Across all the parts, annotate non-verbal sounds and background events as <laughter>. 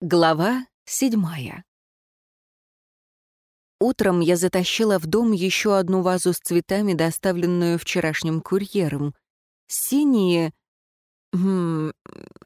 Глава седьмая. Утром я затащила в дом еще одну вазу с цветами, доставленную вчерашним курьером. Синие... Хм,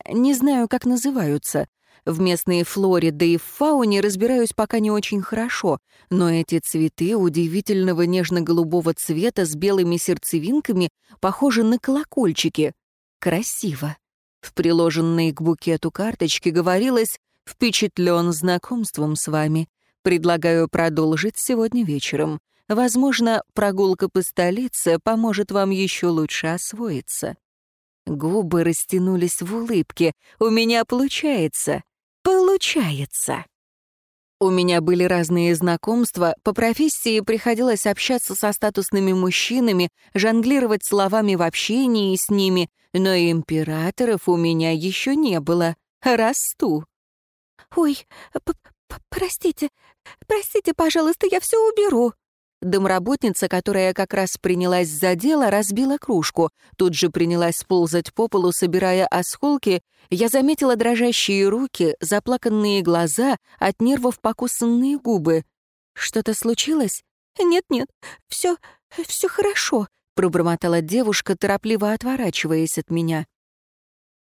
не знаю, как называются. В местной флоре, да и в фауне разбираюсь пока не очень хорошо, но эти цветы удивительного нежно-голубого цвета с белыми сердцевинками похожи на колокольчики. Красиво. В приложенной к букету карточке говорилось Впечатлен знакомством с вами. Предлагаю продолжить сегодня вечером. Возможно, прогулка по столице поможет вам еще лучше освоиться. Губы растянулись в улыбке. У меня получается. Получается. У меня были разные знакомства, по профессии приходилось общаться со статусными мужчинами, жонглировать словами в общении с ними, но императоров у меня еще не было. Расту. «Ой, простите, простите, пожалуйста, я все уберу». Домработница, которая как раз принялась за дело, разбила кружку. Тут же принялась ползать по полу, собирая осколки. Я заметила дрожащие руки, заплаканные глаза, от нервов покусанные губы. «Что-то случилось?» «Нет-нет, все, все хорошо», — пробормотала девушка, торопливо отворачиваясь от меня.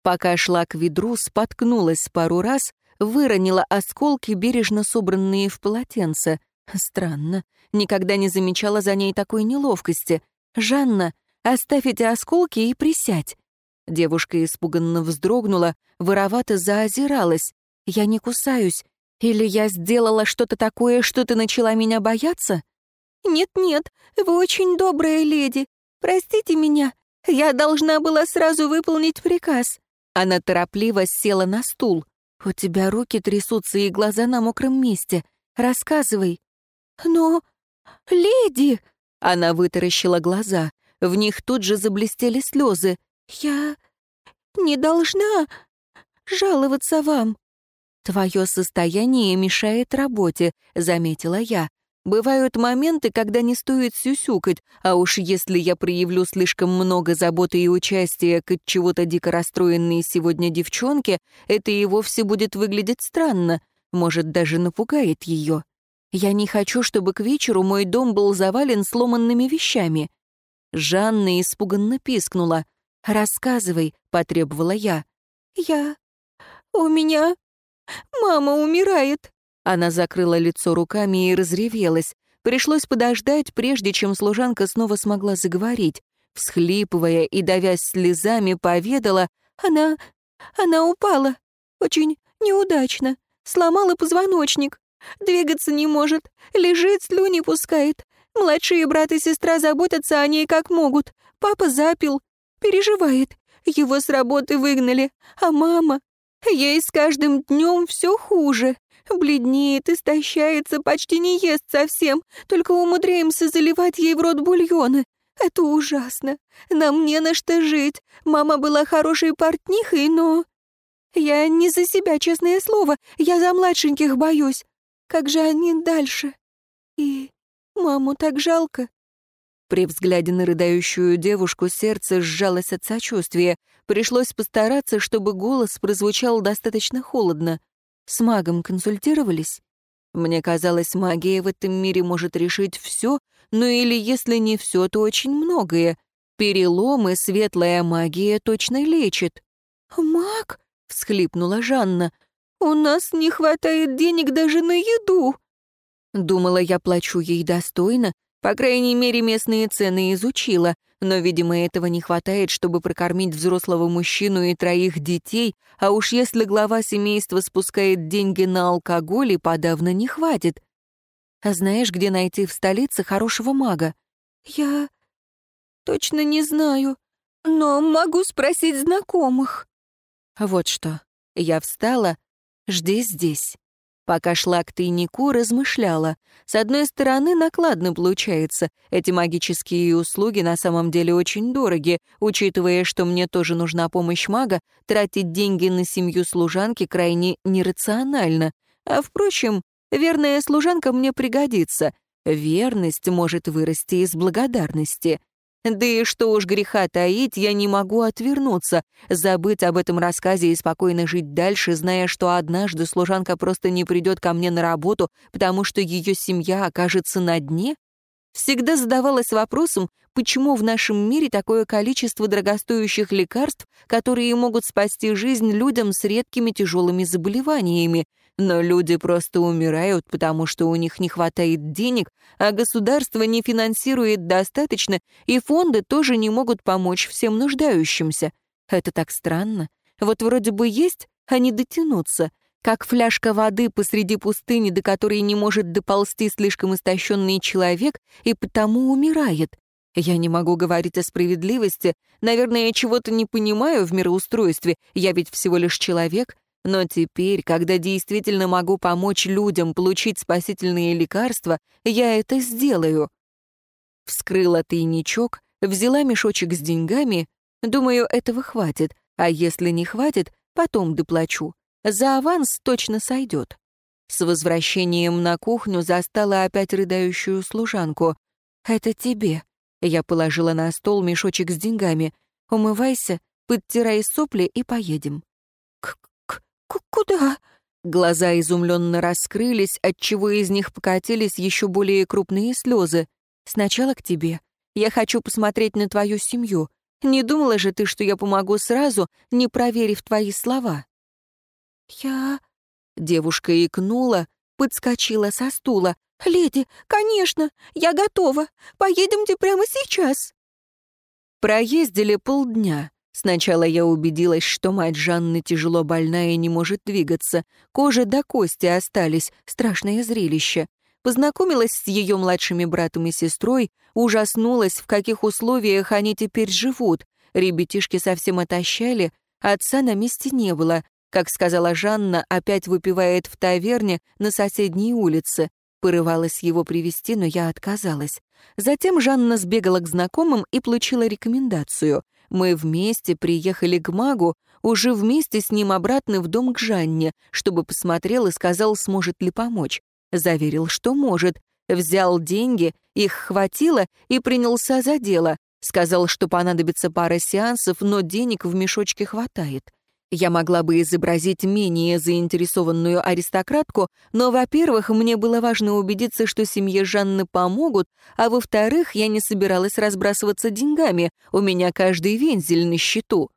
Пока шла к ведру, споткнулась пару раз, выронила осколки, бережно собранные в полотенце. Странно, никогда не замечала за ней такой неловкости. «Жанна, оставь эти осколки и присядь». Девушка испуганно вздрогнула, воровато заозиралась. «Я не кусаюсь. Или я сделала что-то такое, что ты начала меня бояться?» «Нет-нет, вы очень добрая леди. Простите меня. Я должна была сразу выполнить приказ». Она торопливо села на стул. «У тебя руки трясутся и глаза на мокром месте. Рассказывай». «Но... леди...» Она вытаращила глаза. В них тут же заблестели слезы. «Я... не должна жаловаться вам». «Твое состояние мешает работе», — заметила я. Бывают моменты, когда не стоит сюсюкать, а уж если я проявлю слишком много заботы и участия к чего-то дико расстроенной сегодня девчонке, это и вовсе будет выглядеть странно, может, даже напугает ее. Я не хочу, чтобы к вечеру мой дом был завален сломанными вещами. Жанна испуганно пискнула. «Рассказывай», — потребовала я. «Я... у меня... мама умирает», она закрыла лицо руками и разревелась. Пришлось подождать, прежде чем служанка снова смогла заговорить. Всхлипывая и давясь слезами, поведала, «Она... она упала. Очень неудачно. Сломала позвоночник. Двигаться не может. Лежит, слюни пускает. Младшие брат и сестра заботятся о ней как могут. Папа запил. Переживает. Его с работы выгнали. А мама... Ей с каждым днем все хуже. Бледнеет, истощается, почти не ест совсем, только умудряемся заливать ей в рот бульоны. Это ужасно. Нам не на что жить. Мама была хорошей портнихой, но... Я не за себя, честное слово. Я за младшеньких боюсь. Как же они дальше? И маму так жалко. При взгляде на рыдающую девушку сердце сжалось от сочувствия. Пришлось постараться, чтобы голос прозвучал достаточно холодно. С магом консультировались? Мне казалось, магия в этом мире может решить все, но или если не все, то очень многое. Переломы светлая магия точно лечит. «Маг?» — всхлипнула Жанна. «У нас не хватает денег даже на еду». Думала, я плачу ей достойно, по крайней мере, местные цены изучила, но, видимо, этого не хватает, чтобы прокормить взрослого мужчину и троих детей, а уж если глава семейства спускает деньги на алкоголь, и подавно не хватит. А знаешь, где найти в столице хорошего мага? Я точно не знаю, но могу спросить знакомых. Вот что. Я встала. Жди здесь. Пока шла к тайнику, размышляла. С одной стороны, накладно получается. Эти магические услуги на самом деле очень дороги. Учитывая, что мне тоже нужна помощь мага, тратить деньги на семью служанки крайне нерационально. А впрочем, верная служанка мне пригодится. Верность может вырасти из благодарности. Да и что уж греха таить, я не могу отвернуться, забыть об этом рассказе и спокойно жить дальше, зная, что однажды служанка просто не придет ко мне на работу, потому что ее семья окажется на дне? Всегда задавалась вопросом, почему в нашем мире такое количество дорогостоящих лекарств, которые могут спасти жизнь людям с редкими тяжелыми заболеваниями, но люди просто умирают, потому что у них не хватает денег, а государство не финансирует достаточно, и фонды тоже не могут помочь всем нуждающимся. Это так странно. Вот вроде бы есть, а не дотянуться как фляжка воды посреди пустыни, до которой не может доползти слишком истощенный человек и потому умирает. Я не могу говорить о справедливости, наверное, я чего-то не понимаю в мироустройстве, я ведь всего лишь человек, но теперь, когда действительно могу помочь людям получить спасительные лекарства, я это сделаю. Вскрыла тайничок, взяла мешочек с деньгами, думаю, этого хватит, а если не хватит, потом доплачу. За аванс точно сойдет. С возвращением на кухню застала опять рыдающую служанку. «Это тебе». Я положила на стол мешочек с деньгами. «Умывайся, подтирай сопли и поедем». «К -к -к «Куда?» Глаза изумленно раскрылись, отчего из них покатились еще более крупные слезы. «Сначала к тебе. Я хочу посмотреть на твою семью. Не думала же ты, что я помогу сразу, не проверив твои слова?» «Я...» Девушка икнула, подскочила со стула. «Леди, конечно, я готова. Поедемте прямо сейчас». Проездили полдня. Сначала я убедилась, что мать Жанны тяжело больная и не может двигаться. Кожа до кости остались, страшное зрелище. Познакомилась с ее младшими братом и сестрой, ужаснулась, в каких условиях они теперь живут. Ребятишки совсем отощали, отца на месте не было, как сказала Жанна, опять выпивает в таверне на соседней улице. Порывалась его привести, но я отказалась. Затем Жанна сбегала к знакомым и получила рекомендацию. Мы вместе приехали к магу, уже вместе с ним обратно в дом к Жанне, чтобы посмотрел и сказал, сможет ли помочь. Заверил, что может. Взял деньги, их хватило и принялся за дело. Сказал, что понадобится пара сеансов, но денег в мешочке хватает. Я могла бы изобразить менее заинтересованную аристократку, но, во-первых, мне было важно убедиться, что семье Жанны помогут, а во-вторых, я не собиралась разбрасываться деньгами, у меня каждый вензель на счету.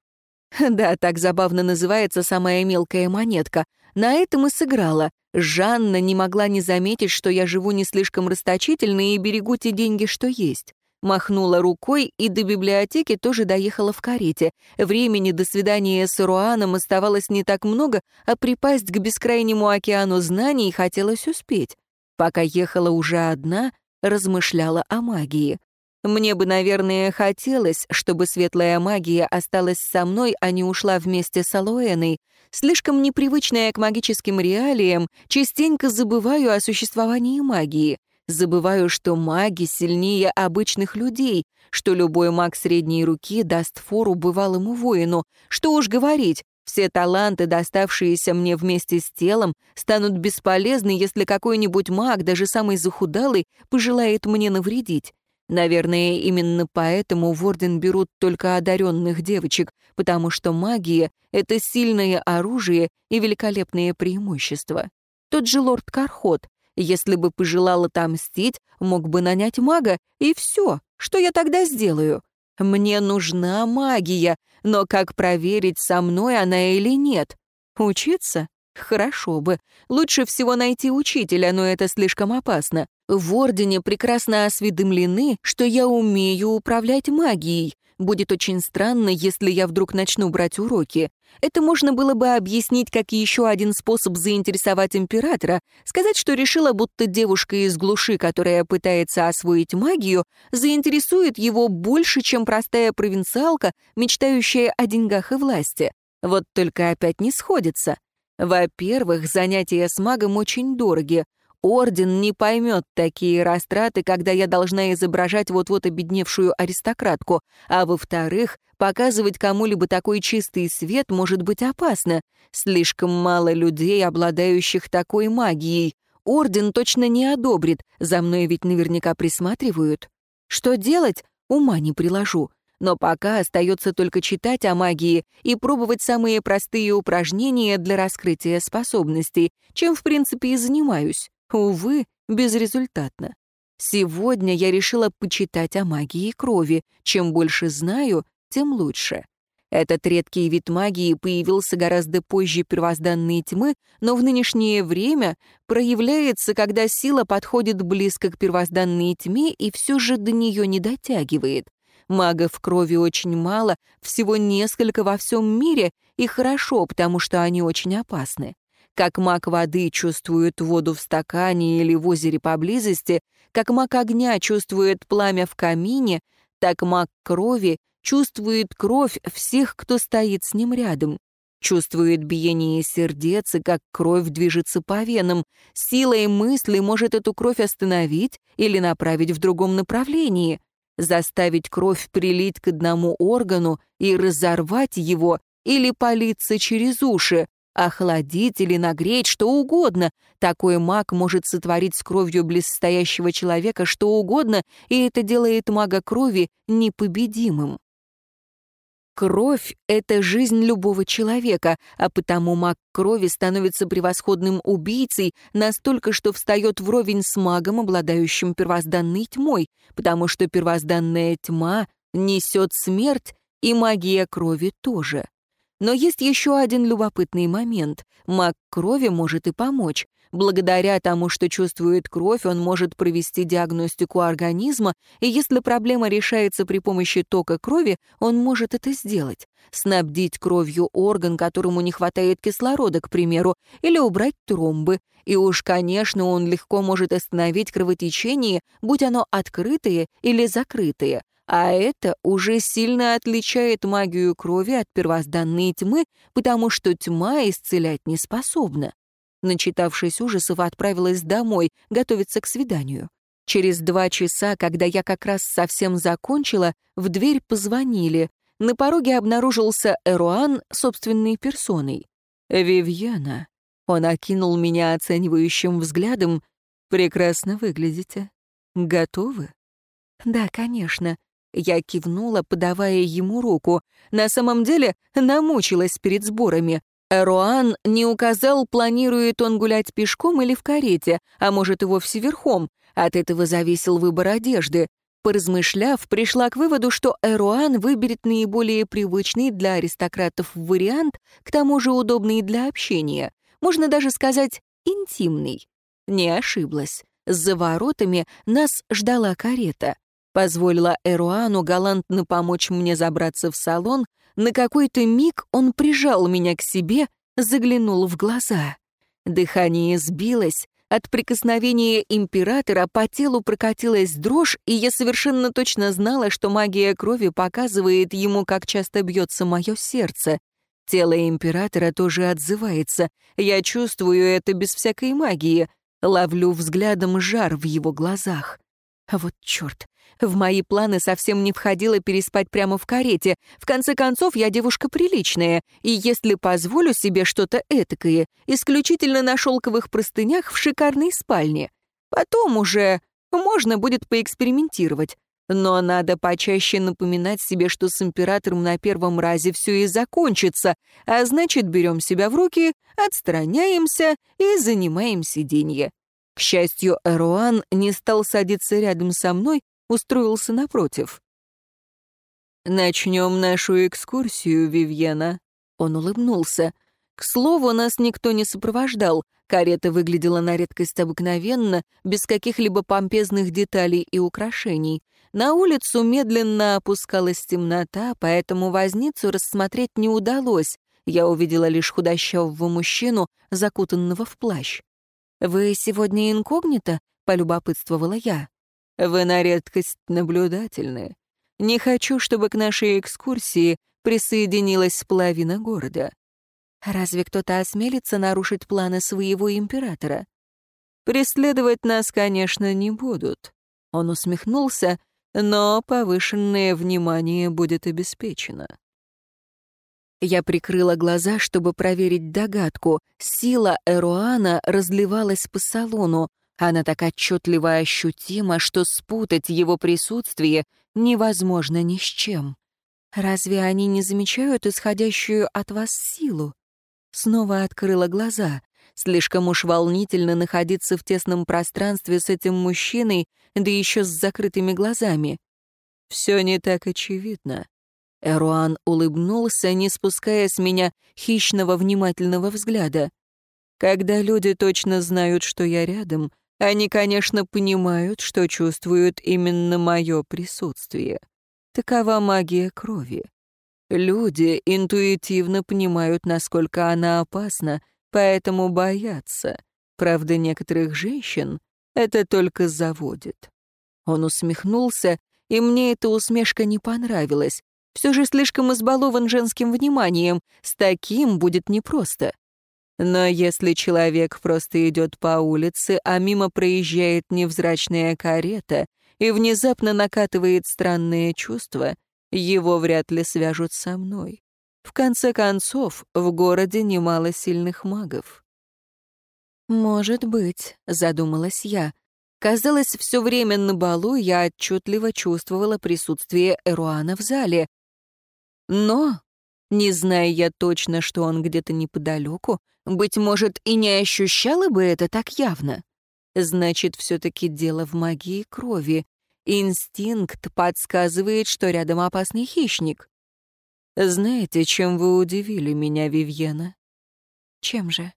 <laughs> Да, так забавно называется самая мелкая монетка. На этом и сыграла. Жанна не могла не заметить, что я живу не слишком расточительно и берегу те деньги, что есть. Махнула рукой и до библиотеки тоже доехала в карете. Времени до свидания с Руаном оставалось не так много, а припасть к бескрайнему океану знаний хотелось успеть. Пока ехала уже одна, размышляла о магии. Мне бы, наверное, хотелось, чтобы светлая магия осталась со мной, а не ушла вместе с Алоэной. Слишком непривычная к магическим реалиям, частенько забываю о существовании магии. Забываю, что маги сильнее обычных людей, что любой маг средней руки даст фору бывалому воину. Что уж говорить, все таланты, доставшиеся мне вместе с телом, станут бесполезны, если какой-нибудь маг, даже самый захудалый, пожелает мне навредить. Наверное, именно поэтому в Орден берут только одаренных девочек, потому что магия — это сильное оружие и великолепные преимущества. Тот же лорд Кархот, если бы пожелал отомстить, мог бы нанять мага, и все. Что я тогда сделаю? Мне нужна магия, но как проверить, со мной она или нет? Учиться? Хорошо бы. Лучше всего найти учителя, но это слишком опасно. В Ордене прекрасно осведомлены, что я умею управлять магией. Будет очень странно, если я вдруг начну брать уроки. Это можно было бы объяснить как еще один способ заинтересовать императора, сказать, что решила, будто девушка из глуши, которая пытается освоить магию, заинтересует его больше, чем простая провинциалка, мечтающая о деньгах и власти. Вот только опять не сходится. Во-первых, занятия с магом очень дороги. Орден не поймет такие растраты, когда я должна изображать вот-вот обедневшую аристократку, а во-вторых, показывать кому-либо такой чистый свет может быть опасно. Слишком мало людей, обладающих такой магией. Орден точно не одобрит, за мной ведь наверняка присматривают. Что делать? ума не приложу. Но пока остается только читать о магии и пробовать самые простые упражнения для раскрытия способностей, чем, в принципе, и занимаюсь. Увы, безрезультатно. Сегодня я решила почитать о магии крови. Чем больше знаю, тем лучше. Этот редкий вид магии появился гораздо позже первозданной тьмы, но в нынешнее время проявляется, когда сила подходит близко к первозданной тьме и все же до нее не дотягивает. Магов крови очень мало, всего несколько во всем мире, и хорошо, потому что они очень опасны. Как маг воды чувствует воду в стакане или в озере поблизости, как маг огня чувствует пламя в камине, так маг крови чувствует кровь всех, кто стоит с ним рядом. Чувствует биение сердец и как кровь движется по венам. Силой мысли может эту кровь остановить или направить в другом направлении заставить кровь прилить к одному органу и разорвать его или политься через уши, охладить или нагреть, что угодно. Такой маг может сотворить с кровью близстоящего человека что угодно, и это делает мага крови непобедимым. Кровь — это жизнь любого человека, а потому маг крови становится превосходным убийцей настолько, что встает вровень с магом, обладающим первозданной тьмой, потому что первозданная тьма несет смерть, и магия крови тоже. Но есть еще один любопытный момент. Маг крови может и помочь. Благодаря тому, что чувствует кровь, он может провести диагностику организма, и если проблема решается при помощи тока крови, он может это сделать. Снабдить кровью орган, которому не хватает кислорода, к примеру, или убрать тромбы. И уж, конечно, он легко может остановить кровотечение, будь оно открытое или закрытое. А это уже сильно отличает магию крови от первозданной тьмы, потому что тьма исцелять не способна. Начитавшись ужасов, отправилась домой, готовиться к свиданию. Через два часа, когда я как раз совсем закончила, в дверь позвонили. На пороге обнаружился Эруан собственной персоной. «Вивьена». Он окинул меня оценивающим взглядом. «Прекрасно выглядите. Готовы?» «Да, конечно». Я кивнула, подавая ему руку. На самом деле намучилась перед сборами. Руан не указал, планирует он гулять пешком или в карете, а может и вовсе верхом. От этого зависел выбор одежды. Поразмышляв, пришла к выводу, что Эруан выберет наиболее привычный для аристократов вариант, к тому же удобный для общения. Можно даже сказать, интимный. Не ошиблась. За воротами нас ждала карета. Позволила Эруану галантно помочь мне забраться в салон, на какой-то миг он прижал меня к себе, заглянул в глаза. Дыхание сбилось, от прикосновения императора по телу прокатилась дрожь, и я совершенно точно знала, что магия крови показывает ему, как часто бьется мое сердце. Тело императора тоже отзывается. Я чувствую это без всякой магии. Ловлю взглядом жар в его глазах. Вот черт, в мои планы совсем не входило переспать прямо в карете. В конце концов, я девушка приличная, и если позволю себе что-то этакое, исключительно на шелковых простынях в шикарной спальне. Потом уже можно будет поэкспериментировать. Но надо почаще напоминать себе, что с императором на первом разе все и закончится, а значит, берем себя в руки, отстраняемся и занимаем сиденье. К счастью, Эруан не стал садиться рядом со мной, устроился напротив. «Начнем нашу экскурсию, Вивьена». Он улыбнулся. К слову, нас никто не сопровождал. Карета выглядела на редкость обыкновенно, без каких-либо помпезных деталей и украшений. На улицу медленно опускалась темнота, поэтому возницу рассмотреть не удалось. Я увидела лишь худощавого мужчину, закутанного в плащ. «Вы сегодня инкогнито?» — полюбопытствовала я. Вы на редкость наблюдательны. Не хочу, чтобы к нашей экскурсии присоединилась половина города. Разве кто-то осмелится нарушить планы своего императора? Преследовать нас, конечно, не будут. Он усмехнулся, но повышенное внимание будет обеспечено. Я прикрыла глаза, чтобы проверить догадку. Сила Эруана разливалась по салону. Она так отчетливо ощутима, что спутать его присутствие невозможно ни с чем. Разве они не замечают исходящую от вас силу? Снова открыла глаза. Слишком уж волнительно находиться в тесном пространстве с этим мужчиной, да еще с закрытыми глазами. Все не так очевидно. Эруан улыбнулся, не спуская с меня хищного внимательного взгляда. Когда люди точно знают, что я рядом, они, конечно, понимают, что чувствуют именно мое присутствие. Такова магия крови. Люди интуитивно понимают, насколько она опасна, поэтому боятся. Правда, некоторых женщин это только заводит. Он усмехнулся, и мне эта усмешка не понравилась. Все же слишком избалован женским вниманием, с таким будет непросто. Но если человек просто идет по улице, а мимо проезжает невзрачная карета и внезапно накатывает странные чувства, его вряд ли свяжут со мной. В конце концов, в городе немало сильных магов. «Может быть», — задумалась я. Казалось, все время на балу я отчетливо чувствовала присутствие Эруана в зале. Но, не зная я точно, что он где-то неподалеку, быть может, и не ощущала бы это так явно. Значит, все-таки дело в магии крови. Инстинкт подсказывает, что рядом опасный хищник. Знаете, чем вы удивили меня, Вивьена? Чем же?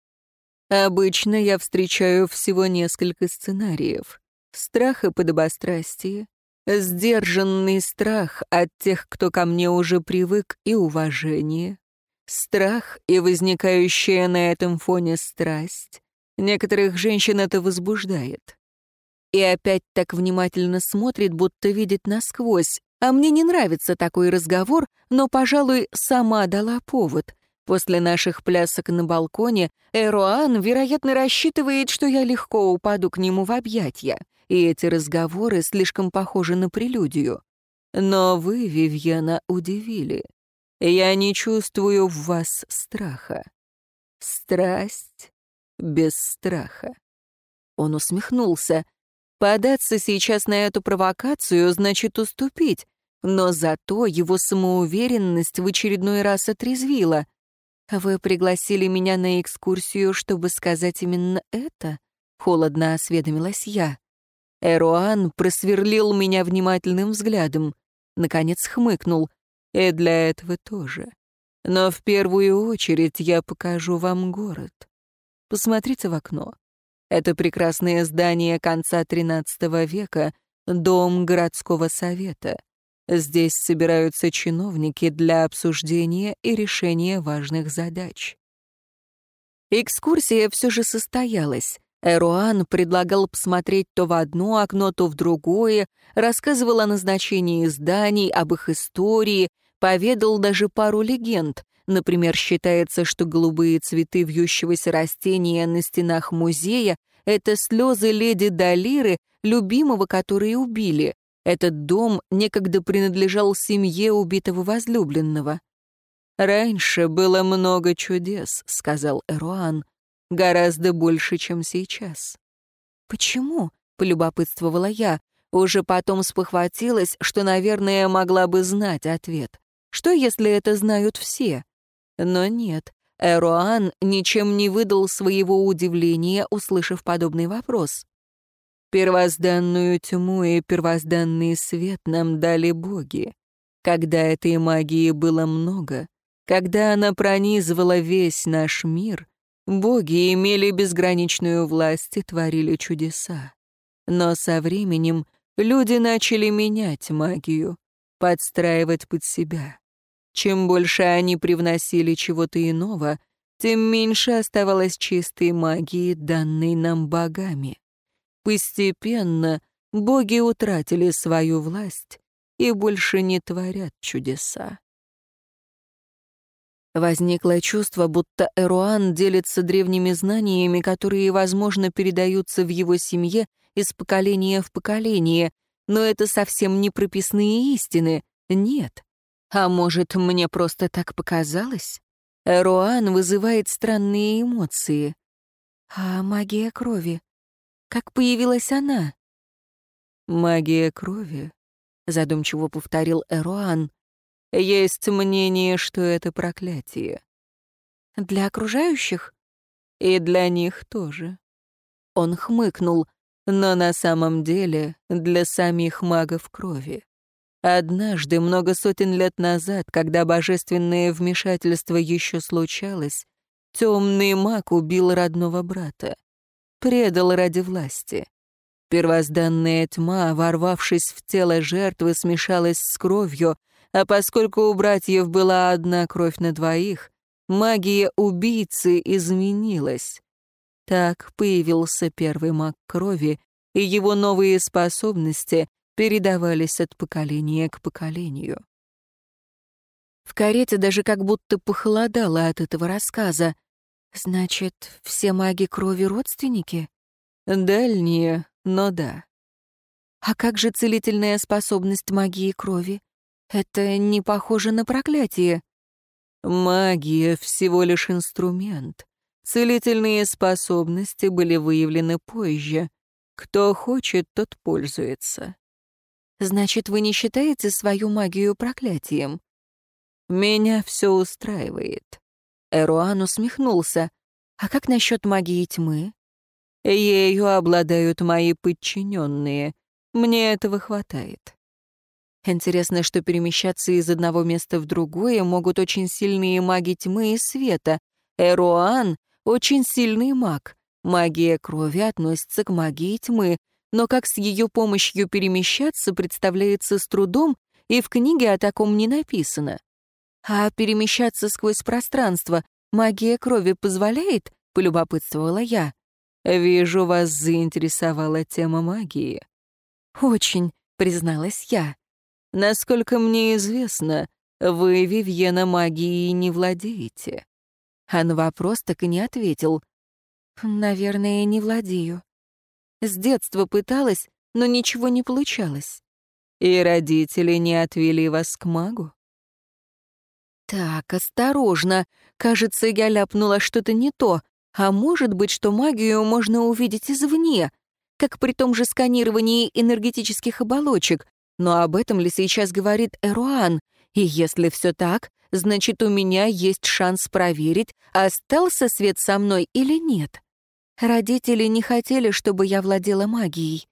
Обычно я встречаю всего несколько сценариев. Страх и подобострастие, сдержанный страх от тех, кто ко мне уже привык, и уважение, страх и возникающая на этом фоне страсть. Некоторых женщин это возбуждает. И опять так внимательно смотрит, будто видит насквозь. А мне не нравится такой разговор, но, пожалуй, сама дала повод — После наших плясок на балконе Эруан, вероятно, рассчитывает, что я легко упаду к нему в объятья, и эти разговоры слишком похожи на прелюдию. Но вы, Вивьена, удивили. Я не чувствую в вас страха. Страсть без страха. Он усмехнулся. Податься сейчас на эту провокацию значит уступить, но зато его самоуверенность в очередной раз отрезвила. «Вы пригласили меня на экскурсию, чтобы сказать именно это?» — холодно осведомилась я. Эруан просверлил меня внимательным взглядом. Наконец хмыкнул. «И для этого тоже. Но в первую очередь я покажу вам город. Посмотрите в окно. Это прекрасное здание конца XIII века, дом городского совета. Здесь собираются чиновники для обсуждения и решения важных задач. Экскурсия все же состоялась. Эруан предлагал посмотреть то в одно окно, то в другое, рассказывал о назначении зданий, об их истории, поведал даже пару легенд. Например, считается, что голубые цветы вьющегося растения на стенах музея — это слезы леди Далиры, любимого, которые убили. Этот дом некогда принадлежал семье убитого возлюбленного. «Раньше было много чудес», — сказал Эруан, — «гораздо больше, чем сейчас». «Почему?» — полюбопытствовала я. Уже потом спохватилась, что, наверное, могла бы знать ответ. Что, если это знают все? Но нет, Эруан ничем не выдал своего удивления, услышав подобный вопрос. Первозданную тьму и первозданный свет нам дали боги. Когда этой магии было много, когда она пронизывала весь наш мир, боги имели безграничную власть и творили чудеса. Но со временем люди начали менять магию, подстраивать под себя. Чем больше они привносили чего-то иного, тем меньше оставалось чистой магии, данной нам богами. Постепенно боги утратили свою власть и больше не творят чудеса. Возникло чувство, будто Эруан делится древними знаниями, которые, возможно, передаются в его семье из поколения в поколение, но это совсем не прописные истины, нет. А может, мне просто так показалось? Эруан вызывает странные эмоции. А магия крови? Как появилась она? «Магия крови», — задумчиво повторил Эруан. «Есть мнение, что это проклятие». «Для окружающих?» «И для них тоже». Он хмыкнул, но на самом деле для самих магов крови. Однажды, много сотен лет назад, когда божественное вмешательство еще случалось, темный маг убил родного брата. Предал ради власти. Первозданная тьма, ворвавшись в тело жертвы, смешалась с кровью, а поскольку у братьев была одна кровь на двоих, магия убийцы изменилась. Так появился первый маг крови, и его новые способности передавались от поколения к поколению. В карете даже как будто похолодало от этого рассказа. Значит, все маги крови родственники? Дальние, но да. А как же целительная способность магии крови? Это не похоже на проклятие. Магия — всего лишь инструмент. Целительные способности были выявлены позже. Кто хочет, тот пользуется. Значит, вы не считаете свою магию проклятием? Меня все устраивает. Эруан усмехнулся. А как насчет магии тьмы? Ею обладают мои подчиненные. Мне этого хватает. Интересно, что перемещаться из одного места в другое могут очень сильные маги тьмы и света. Эруан — очень сильный маг. Магия крови относится к магии тьмы, но как с ее помощью перемещаться представляется с трудом, и в книге о таком не написано. А перемещаться сквозь пространство магия крови позволяет? — полюбопытствовала я. «Вижу, вас заинтересовала тема магии». «Очень», — призналась я. «Насколько мне известно, вы, Вивьена, магией не владеете». А на вопрос так и не ответил. «Наверное, не владею. С детства пыталась, но ничего не получалось. И родители не отвели вас к магу?» «Так, осторожно. Кажется, я ляпнула что-то не то. А может быть, что магию можно увидеть извне, как при том же сканировании энергетических оболочек. Но об этом ли сейчас говорит Эруан? И если все так, значит, у меня есть шанс проверить, остался свет со мной или нет. Родители не хотели, чтобы я владела магией.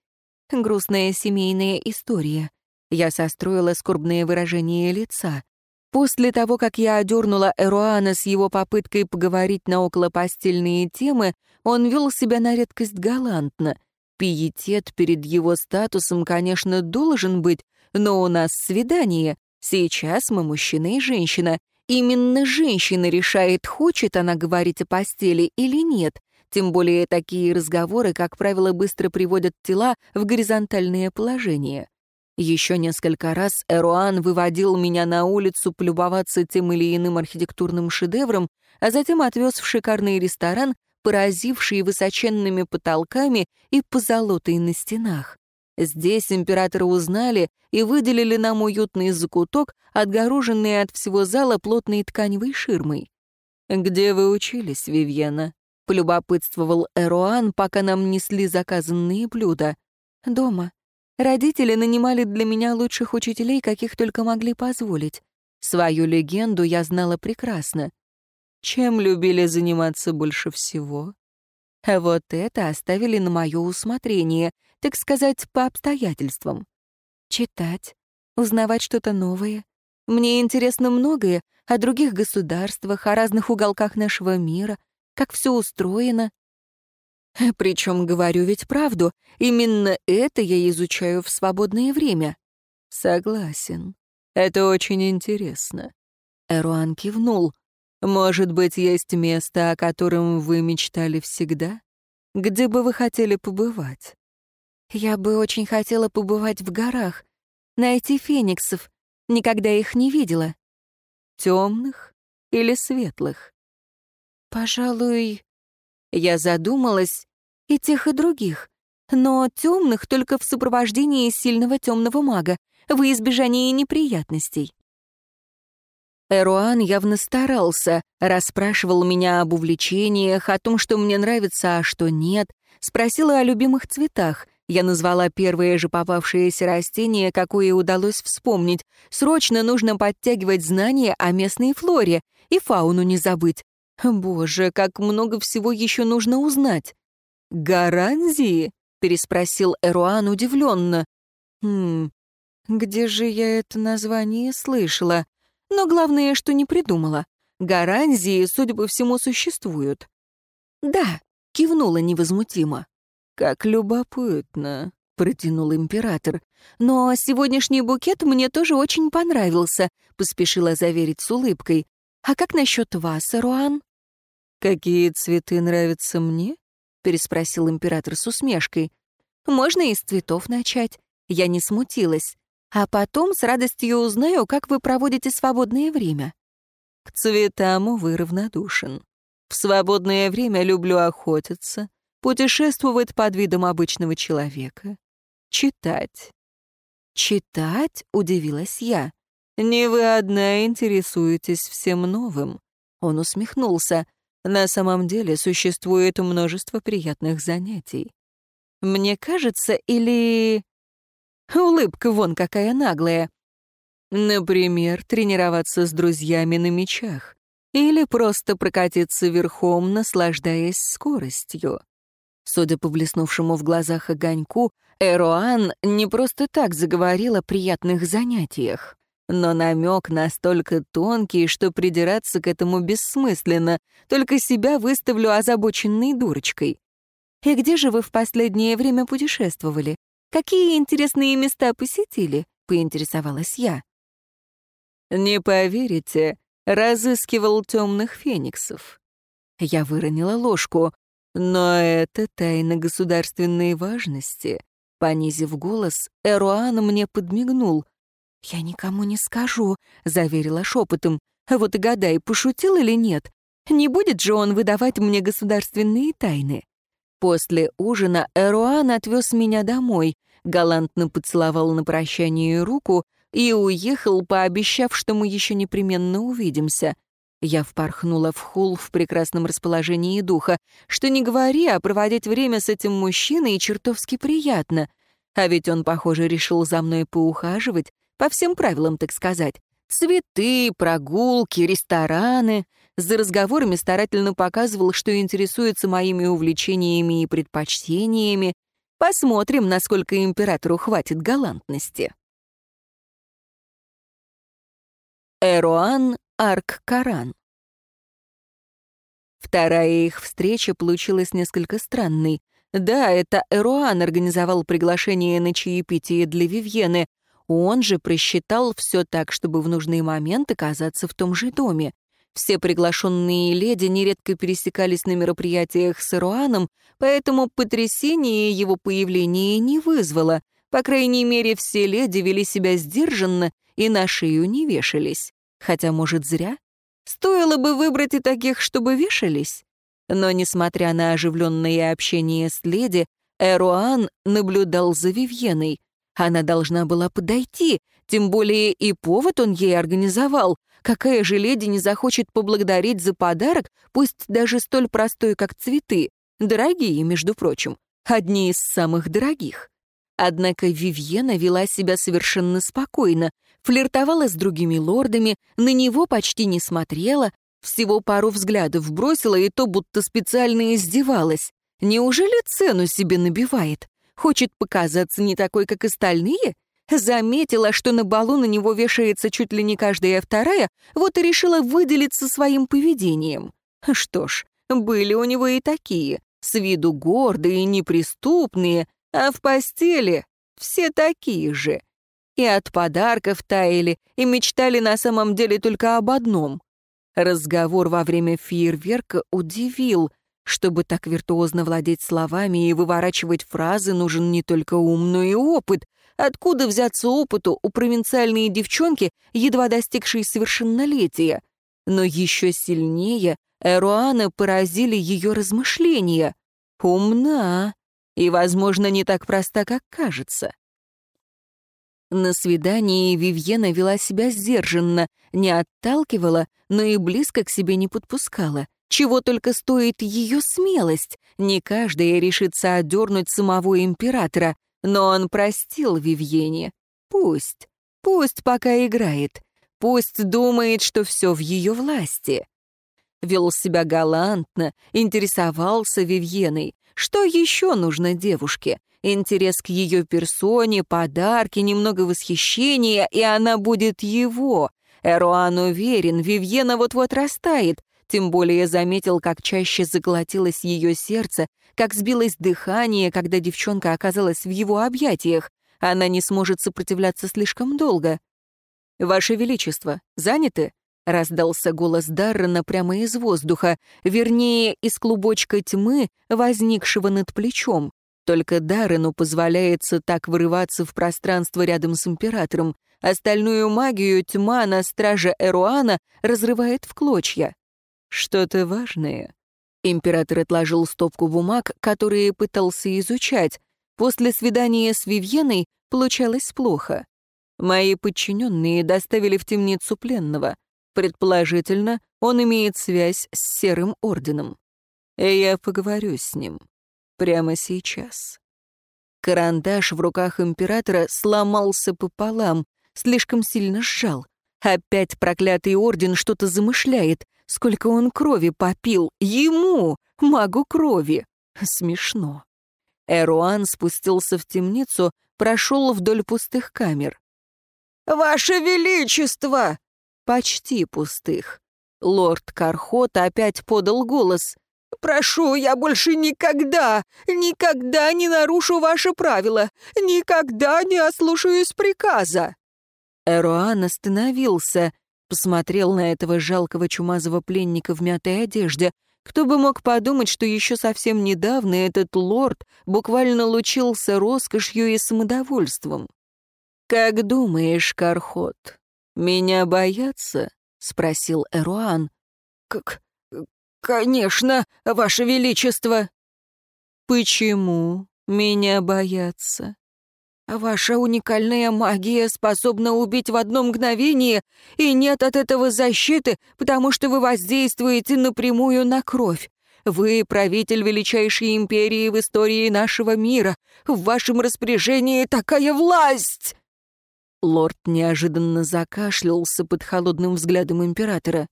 Грустная семейная история. Я состроила скорбное выражение лица. После того, как я одернула Эруана с его попыткой поговорить на околопостельные темы, он вел себя на редкость галантно. Пиетет перед его статусом, конечно, должен быть, но у нас свидание. Сейчас мы мужчина и женщина. Именно женщина решает, хочет она говорить о постели или нет. Тем более такие разговоры, как правило, быстро приводят тела в горизонтальное положение. Еще несколько раз Эруан выводил меня на улицу полюбоваться тем или иным архитектурным шедевром, а затем отвез в шикарный ресторан, поразивший высоченными потолками и позолотой на стенах. Здесь императора узнали и выделили нам уютный закуток, отгороженный от всего зала плотной тканевой ширмой. «Где вы учились, Вивьена?» — полюбопытствовал Эруан, пока нам несли заказанные блюда. «Дома», Родители нанимали для меня лучших учителей, каких только могли позволить. Свою легенду я знала прекрасно. Чем любили заниматься больше всего? Вот это оставили на мое усмотрение, так сказать, по обстоятельствам. Читать, узнавать что-то новое. Мне интересно многое о других государствах, о разных уголках нашего мира, как все устроено, причем говорю ведь правду, именно это я изучаю в свободное время. Согласен. Это очень интересно. Эруан кивнул. Может быть, есть место, о котором вы мечтали всегда? Где бы вы хотели побывать? Я бы очень хотела побывать в горах, найти фениксов. Никогда их не видела. Темных или светлых? Пожалуй, я задумалась, и тех, и других. Но темных только в сопровождении сильного темного мага, во избежание неприятностей. Эруан явно старался, расспрашивал меня об увлечениях, о том, что мне нравится, а что нет, спросила о любимых цветах. Я назвала первое же попавшееся растение, какое удалось вспомнить. Срочно нужно подтягивать знания о местной флоре и фауну не забыть. Боже, как много всего еще нужно узнать. «Гаранзии?» — переспросил Эруан удивленно. «Хм, где же я это название слышала? Но главное, что не придумала. Гаранзии, судя по всему, существуют». «Да», — кивнула невозмутимо. «Как любопытно», — протянул император. «Но сегодняшний букет мне тоже очень понравился», — поспешила заверить с улыбкой. «А как насчет вас, Руан?» «Какие цветы нравятся мне?» — переспросил император с усмешкой. «Можно из цветов начать». Я не смутилась. «А потом с радостью узнаю, как вы проводите свободное время». К цветам, увы, равнодушен. В свободное время люблю охотиться, путешествовать под видом обычного человека, читать. «Читать?» — удивилась я. «Не вы одна интересуетесь всем новым». Он усмехнулся. «На самом деле существует множество приятных занятий. Мне кажется, или...» Улыбка вон какая наглая. Например, тренироваться с друзьями на мечах. Или просто прокатиться верхом, наслаждаясь скоростью. Судя по блеснувшему в глазах огоньку, Эроан не просто так заговорил о приятных занятиях. Но намек настолько тонкий, что придираться к этому бессмысленно, только себя выставлю озабоченной дурочкой. «И где же вы в последнее время путешествовали? Какие интересные места посетили?» — поинтересовалась я. «Не поверите, разыскивал темных фениксов». Я выронила ложку. Но это тайна государственной важности. Понизив голос, Эруан мне подмигнул. «Я никому не скажу», — заверила шепотом. «Вот и гадай, пошутил или нет. Не будет же он выдавать мне государственные тайны». После ужина Эруан отвез меня домой, галантно поцеловал на прощание руку и уехал, пообещав, что мы еще непременно увидимся. Я впорхнула в холл в прекрасном расположении духа. Что не говори, а проводить время с этим мужчиной чертовски приятно. А ведь он, похоже, решил за мной поухаживать, по всем правилам, так сказать. Цветы, прогулки, рестораны. За разговорами старательно показывал, что интересуется моими увлечениями и предпочтениями. Посмотрим, насколько императору хватит галантности. Эруан Арк-Каран. Вторая их встреча получилась несколько странной. Да, это Эруан организовал приглашение на чаепитие для Вивьены. Он же просчитал все так, чтобы в нужный момент оказаться в том же доме. Все приглашенные леди нередко пересекались на мероприятиях с Эруаном, поэтому потрясение его появления не вызвало. По крайней мере, все леди вели себя сдержанно и на шею не вешались. Хотя, может, зря? Стоило бы выбрать и таких, чтобы вешались. Но, несмотря на оживленное общение с леди, Эруан наблюдал за Вивьеной. Она должна была подойти, тем более и повод он ей организовал. Какая же леди не захочет поблагодарить за подарок, пусть даже столь простой, как цветы? Дорогие, между прочим. Одни из самых дорогих. Однако Вивьена вела себя совершенно спокойно, флиртовала с другими лордами, на него почти не смотрела, всего пару взглядов бросила и то будто специально издевалась. Неужели цену себе набивает? Хочет показаться не такой, как остальные? Заметила, что на балу на него вешается чуть ли не каждая вторая, вот и решила выделиться своим поведением. Что ж, были у него и такие, с виду гордые, неприступные, а в постели все такие же. И от подарков таяли, и мечтали на самом деле только об одном. Разговор во время фейерверка удивил. Чтобы так виртуозно владеть словами и выворачивать фразы, нужен не только ум, но и опыт. Откуда взяться опыту у провинциальной девчонки, едва достигшей совершеннолетия? Но еще сильнее Эруана поразили ее размышления. Умна и, возможно, не так проста, как кажется. На свидании Вивьена вела себя сдержанно, не отталкивала, но и близко к себе не подпускала. Чего только стоит ее смелость. Не каждая решится одернуть самого императора, но он простил Вивьене. Пусть, пусть пока играет. Пусть думает, что все в ее власти. Вел себя галантно, интересовался Вивьеной. Что еще нужно девушке? Интерес к ее персоне, подарки, немного восхищения, и она будет его. Эруан уверен, Вивьена вот-вот растает, тем более заметил, как чаще заглотилось ее сердце, как сбилось дыхание, когда девчонка оказалась в его объятиях. Она не сможет сопротивляться слишком долго. «Ваше Величество, заняты?» — раздался голос Даррена прямо из воздуха, вернее, из клубочка тьмы, возникшего над плечом. Только Даррену позволяется так вырываться в пространство рядом с Императором. Остальную магию тьма на страже Эруана разрывает в клочья. Что-то важное. Император отложил стопку бумаг, которые пытался изучать. После свидания с Вивьеной получалось плохо. Мои подчиненные доставили в темницу пленного. Предположительно, он имеет связь с Серым Орденом. Я поговорю с ним. Прямо сейчас. Карандаш в руках императора сломался пополам, слишком сильно сжал. Опять проклятый орден что-то замышляет. Сколько он крови попил? Ему, магу крови. Смешно. Эруан спустился в темницу, прошел вдоль пустых камер. «Ваше Величество!» «Почти пустых». Лорд Кархот опять подал голос. «Прошу, я больше никогда, никогда не нарушу ваши правила, никогда не ослушаюсь приказа!» Эруан остановился, посмотрел на этого жалкого чумазого пленника в мятой одежде. Кто бы мог подумать, что еще совсем недавно этот лорд буквально лучился роскошью и самодовольством. «Как думаешь, Кархот, меня боятся?» — спросил Эруан. «Как... конечно, Ваше Величество!» «Почему меня боятся?» Ваша уникальная магия способна убить в одно мгновение, и нет от этого защиты, потому что вы воздействуете напрямую на кровь. Вы правитель величайшей империи в истории нашего мира. В вашем распоряжении такая власть!» Лорд неожиданно закашлялся под холодным взглядом императора.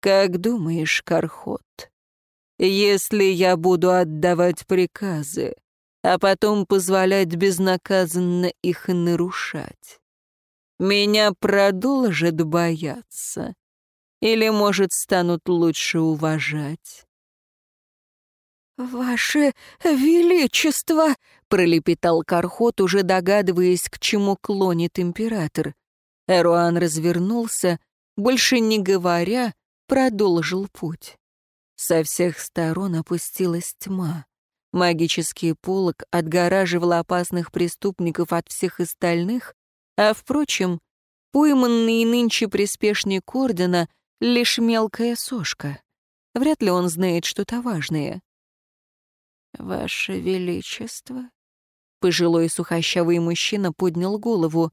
«Как думаешь, Кархот, если я буду отдавать приказы, а потом позволять безнаказанно их нарушать. Меня продолжат бояться или, может, станут лучше уважать. «Ваше Величество!» — пролепетал Кархот, уже догадываясь, к чему клонит император. Эруан развернулся, больше не говоря, продолжил путь. Со всех сторон опустилась тьма. Магический полог отгораживал опасных преступников от всех остальных, а, впрочем, пойманный нынче приспешник Ордена — лишь мелкая сошка. Вряд ли он знает что-то важное. «Ваше Величество», — пожилой сухощавый мужчина поднял голову,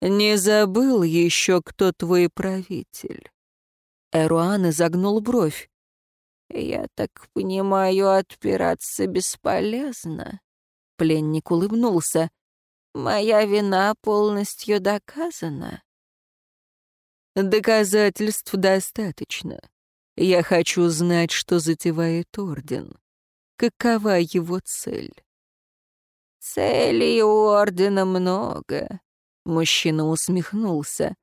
«не забыл еще, кто твой правитель». Эруан изогнул бровь. «Я так понимаю, отпираться бесполезно?» Пленник улыбнулся. «Моя вина полностью доказана». «Доказательств достаточно. Я хочу знать, что затевает Орден. Какова его цель?» «Целей у Ордена много», — мужчина усмехнулся.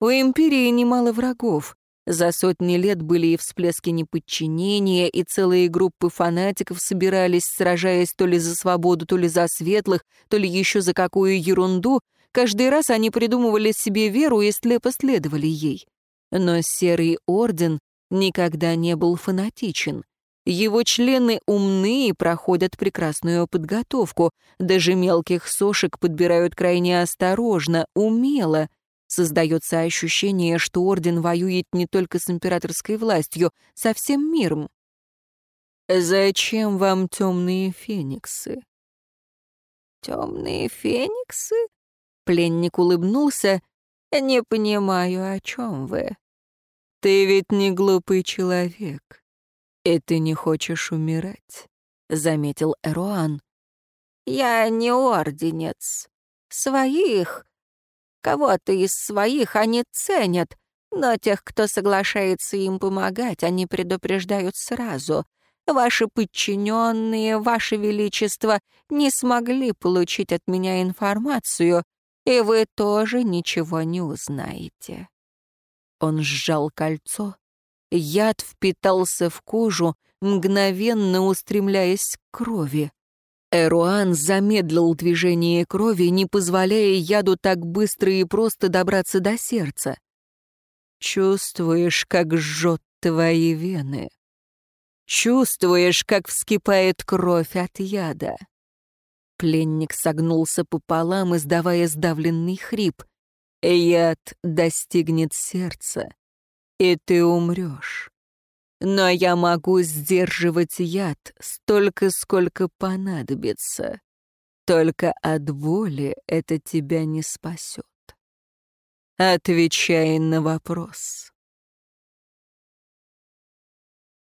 «У Империи немало врагов. За сотни лет были и всплески неподчинения, и целые группы фанатиков собирались, сражаясь то ли за свободу, то ли за светлых, то ли еще за какую ерунду. Каждый раз они придумывали себе веру и слепо следовали ей. Но Серый Орден никогда не был фанатичен. Его члены умны и проходят прекрасную подготовку. Даже мелких сошек подбирают крайне осторожно, умело — Создается ощущение, что Орден воюет не только с императорской властью, со всем миром. «Зачем вам темные фениксы?» «Темные фениксы?» Пленник улыбнулся. «Не понимаю, о чем вы. Ты ведь не глупый человек, и ты не хочешь умирать», — заметил Эруан. «Я не орденец. Своих, кого-то из своих они ценят, но тех, кто соглашается им помогать, они предупреждают сразу. Ваши подчиненные, Ваше Величество, не смогли получить от меня информацию, и вы тоже ничего не узнаете». Он сжал кольцо. Яд впитался в кожу, мгновенно устремляясь к крови. Эруан замедлил движение крови, не позволяя яду так быстро и просто добраться до сердца. Чувствуешь, как жжет твои вены. Чувствуешь, как вскипает кровь от яда. Пленник согнулся пополам, издавая сдавленный хрип. Яд достигнет сердца, и ты умрешь. Но я могу сдерживать яд столько, сколько понадобится. Только от боли это тебя не спасет. Отвечай на вопрос.